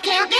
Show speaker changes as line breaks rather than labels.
can't